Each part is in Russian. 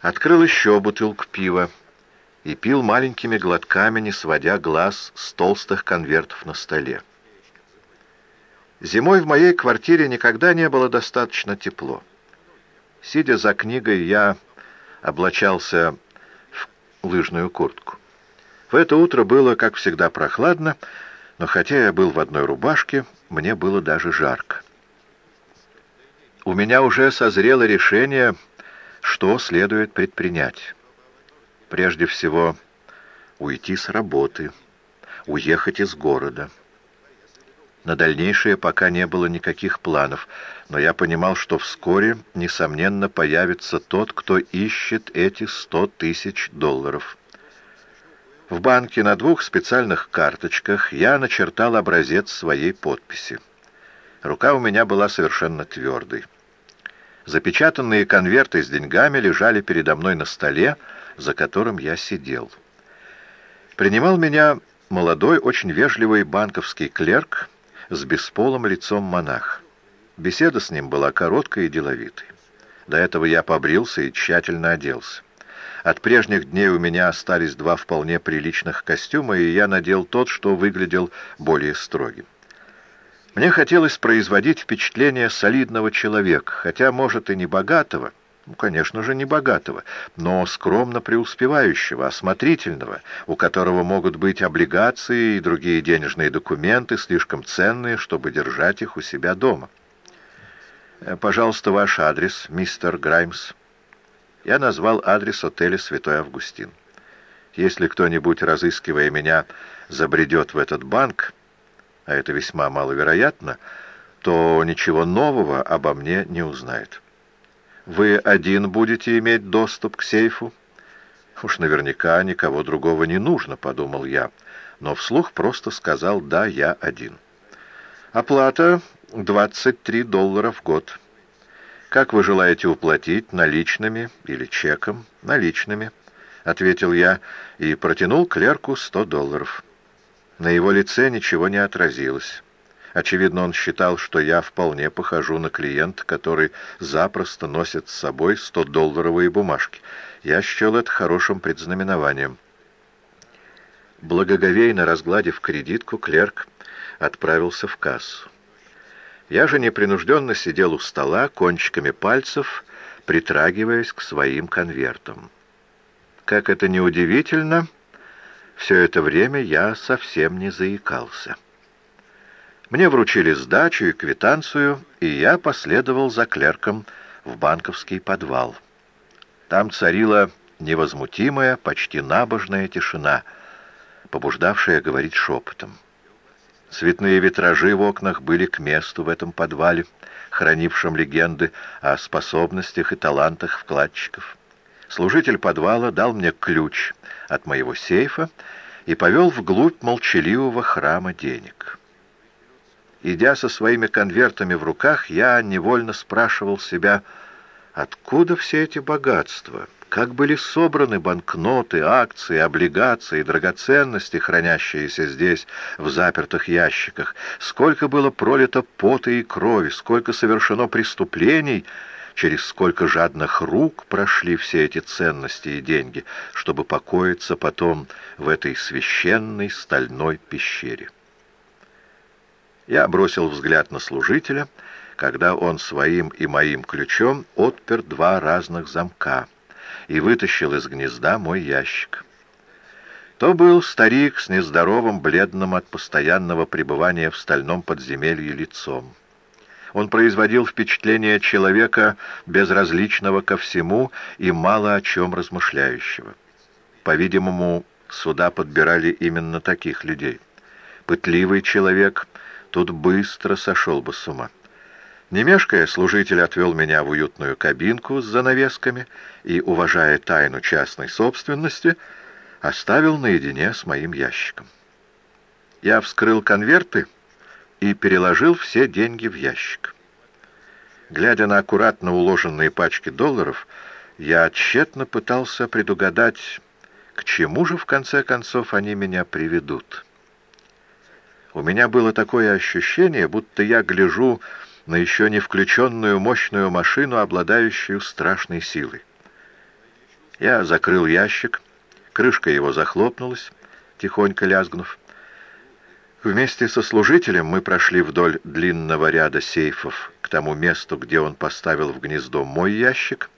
Открыл еще бутылку пива и пил маленькими глотками, не сводя глаз с толстых конвертов на столе. Зимой в моей квартире никогда не было достаточно тепло. Сидя за книгой, я облачался в лыжную куртку. В это утро было, как всегда, прохладно, но хотя я был в одной рубашке, мне было даже жарко. У меня уже созрело решение, что следует предпринять. Прежде всего, уйти с работы, уехать из города. На дальнейшее пока не было никаких планов, но я понимал, что вскоре, несомненно, появится тот, кто ищет эти сто тысяч долларов. В банке на двух специальных карточках я начертал образец своей подписи. Рука у меня была совершенно твердой. Запечатанные конверты с деньгами лежали передо мной на столе, за которым я сидел. Принимал меня молодой, очень вежливый банковский клерк, с бесполым лицом монах. Беседа с ним была короткой и деловитой. До этого я побрился и тщательно оделся. От прежних дней у меня остались два вполне приличных костюма, и я надел тот, что выглядел более строгим. Мне хотелось производить впечатление солидного человека, хотя, может, и не богатого, ну, конечно же, не богатого, но скромно преуспевающего, осмотрительного, у которого могут быть облигации и другие денежные документы, слишком ценные, чтобы держать их у себя дома. Э, «Пожалуйста, ваш адрес, мистер Граймс». Я назвал адрес отеля «Святой Августин». Если кто-нибудь, разыскивая меня, забредет в этот банк, а это весьма маловероятно, то ничего нового обо мне не узнает. Вы один будете иметь доступ к сейфу? Уж наверняка никого другого не нужно, подумал я, но вслух просто сказал «да, я один». Оплата 23 доллара в год. Как вы желаете уплатить, наличными или чеком? Наличными, ответил я и протянул клерку 100 долларов. На его лице ничего не отразилось. Очевидно, он считал, что я вполне похожу на клиента, который запросто носит с собой 100-долларовые бумажки. Я счел это хорошим предзнаменованием. Благоговейно разгладив кредитку, клерк отправился в кассу. Я же непринужденно сидел у стола, кончиками пальцев, притрагиваясь к своим конвертам. Как это неудивительно, все это время я совсем не заикался. Мне вручили сдачу и квитанцию, и я последовал за клерком в банковский подвал. Там царила невозмутимая, почти набожная тишина, побуждавшая говорить шепотом. Цветные витражи в окнах были к месту в этом подвале, хранившем легенды о способностях и талантах вкладчиков. Служитель подвала дал мне ключ от моего сейфа и повел вглубь молчаливого храма денег. Идя со своими конвертами в руках, я невольно спрашивал себя, откуда все эти богатства, как были собраны банкноты, акции, облигации, драгоценности, хранящиеся здесь в запертых ящиках, сколько было пролито пота и крови, сколько совершено преступлений, через сколько жадных рук прошли все эти ценности и деньги, чтобы покоиться потом в этой священной стальной пещере. Я бросил взгляд на служителя, когда он своим и моим ключом отпер два разных замка и вытащил из гнезда мой ящик. То был старик с нездоровым, бледным от постоянного пребывания в стальном подземелье лицом. Он производил впечатление человека, безразличного ко всему и мало о чем размышляющего. По-видимому, сюда подбирали именно таких людей. Пытливый человек — тут быстро сошел бы с ума. Не служитель отвел меня в уютную кабинку с занавесками и, уважая тайну частной собственности, оставил наедине с моим ящиком. Я вскрыл конверты и переложил все деньги в ящик. Глядя на аккуратно уложенные пачки долларов, я тщетно пытался предугадать, к чему же в конце концов они меня приведут. У меня было такое ощущение, будто я гляжу на еще не включенную мощную машину, обладающую страшной силой. Я закрыл ящик, крышка его захлопнулась, тихонько лязгнув. Вместе со служителем мы прошли вдоль длинного ряда сейфов к тому месту, где он поставил в гнездо мой ящик,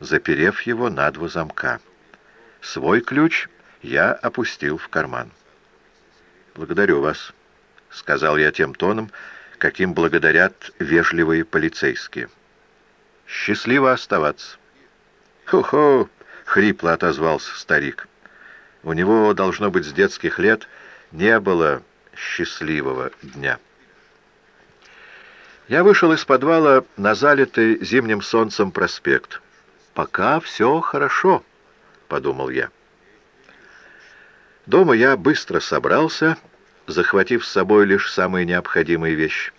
заперев его на два замка. Свой ключ я опустил в карман. «Благодарю вас», — сказал я тем тоном, каким благодарят вежливые полицейские. «Счастливо оставаться». «Хо-хо!» — хрипло отозвался старик. У него, должно быть, с детских лет не было счастливого дня. Я вышел из подвала на залитый зимним солнцем проспект. «Пока все хорошо», — подумал я. Дома я быстро собрался, захватив с собой лишь самые необходимые вещи.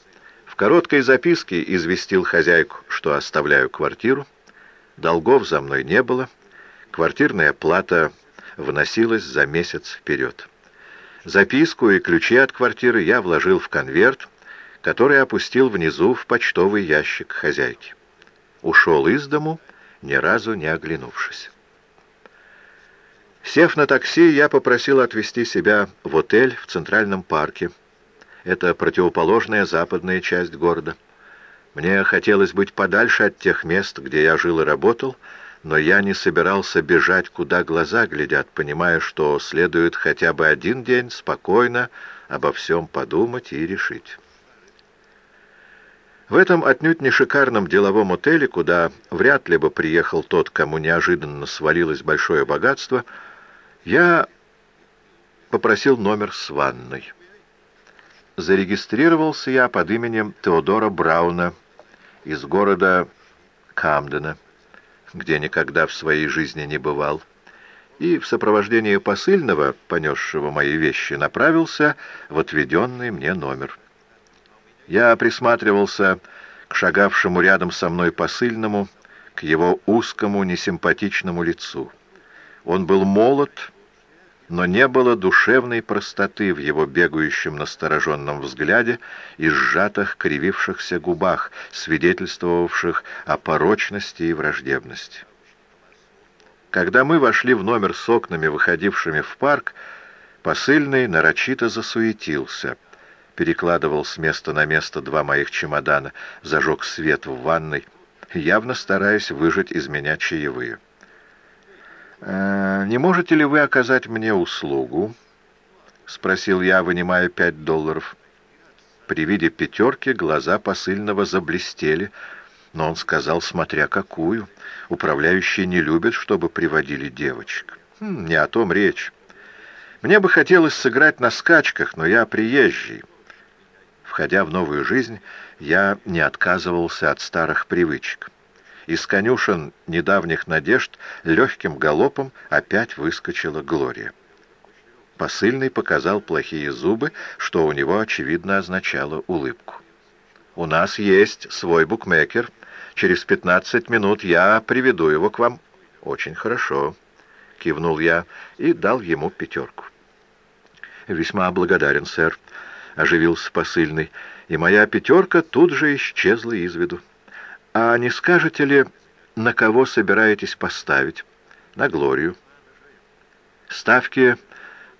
В короткой записке известил хозяйку, что оставляю квартиру. Долгов за мной не было. Квартирная плата вносилась за месяц вперед. Записку и ключи от квартиры я вложил в конверт, который опустил внизу в почтовый ящик хозяйки. Ушел из дому, ни разу не оглянувшись. Сев на такси, я попросил отвезти себя в отель в Центральном парке. Это противоположная западная часть города. Мне хотелось быть подальше от тех мест, где я жил и работал, но я не собирался бежать, куда глаза глядят, понимая, что следует хотя бы один день спокойно обо всем подумать и решить. В этом отнюдь не шикарном деловом отеле, куда вряд ли бы приехал тот, кому неожиданно свалилось большое богатство, я попросил номер с ванной. Зарегистрировался я под именем Теодора Брауна из города Камдена где никогда в своей жизни не бывал, и в сопровождении посыльного, понесшего мои вещи, направился в отведенный мне номер. Я присматривался к шагавшему рядом со мной посыльному, к его узкому, несимпатичному лицу. Он был молод, но не было душевной простоты в его бегающем настороженном взгляде и сжатых кривившихся губах, свидетельствовавших о порочности и враждебности. Когда мы вошли в номер с окнами, выходившими в парк, посыльный нарочито засуетился, перекладывал с места на место два моих чемодана, зажег свет в ванной, явно стараясь выжать из меня чаевые. «Э, «Не можете ли вы оказать мне услугу?» — спросил я, вынимая пять долларов. При виде пятерки глаза посыльного заблестели, но он сказал, смотря какую. Управляющие не любят, чтобы приводили девочек. Хм, не о том речь. Мне бы хотелось сыграть на скачках, но я приезжий. Входя в новую жизнь, я не отказывался от старых привычек. Из конюшен недавних надежд легким галопом опять выскочила Глория. Посыльный показал плохие зубы, что у него, очевидно, означало улыбку. «У нас есть свой букмекер. Через пятнадцать минут я приведу его к вам». «Очень хорошо», — кивнул я и дал ему пятерку. «Весьма благодарен, сэр», — оживился посыльный, и моя пятерка тут же исчезла из виду. «А не скажете ли, на кого собираетесь поставить?» «На Глорию». «Ставки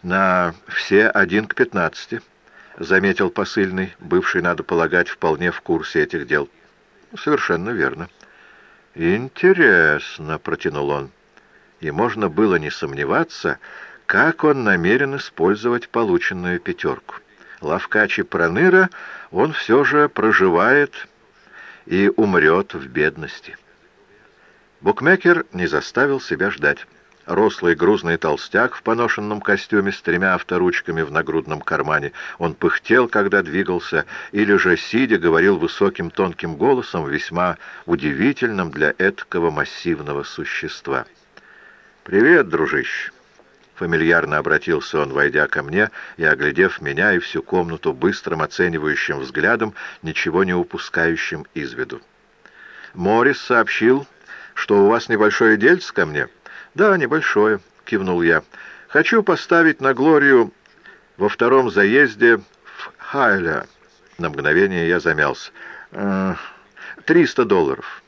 на все один к пятнадцати», — заметил посыльный, бывший, надо полагать, вполне в курсе этих дел. «Совершенно верно». «Интересно», — протянул он. И можно было не сомневаться, как он намерен использовать полученную пятерку. Лавкачи Проныра он все же проживает и умрет в бедности. Букмекер не заставил себя ждать. Рослый грузный толстяк в поношенном костюме с тремя авторучками в нагрудном кармане. Он пыхтел, когда двигался, или же, сидя, говорил высоким тонким голосом, весьма удивительным для эткого массивного существа. «Привет, дружище!» Фамильярно обратился он, войдя ко мне и, оглядев меня и всю комнату быстрым оценивающим взглядом, ничего не упускающим из виду. Морис сообщил, что у вас небольшое дельце ко мне. Да, небольшое, кивнул я. Хочу поставить на Глорию во втором заезде в Хайля. На мгновение я замялся. «Э, «Триста долларов».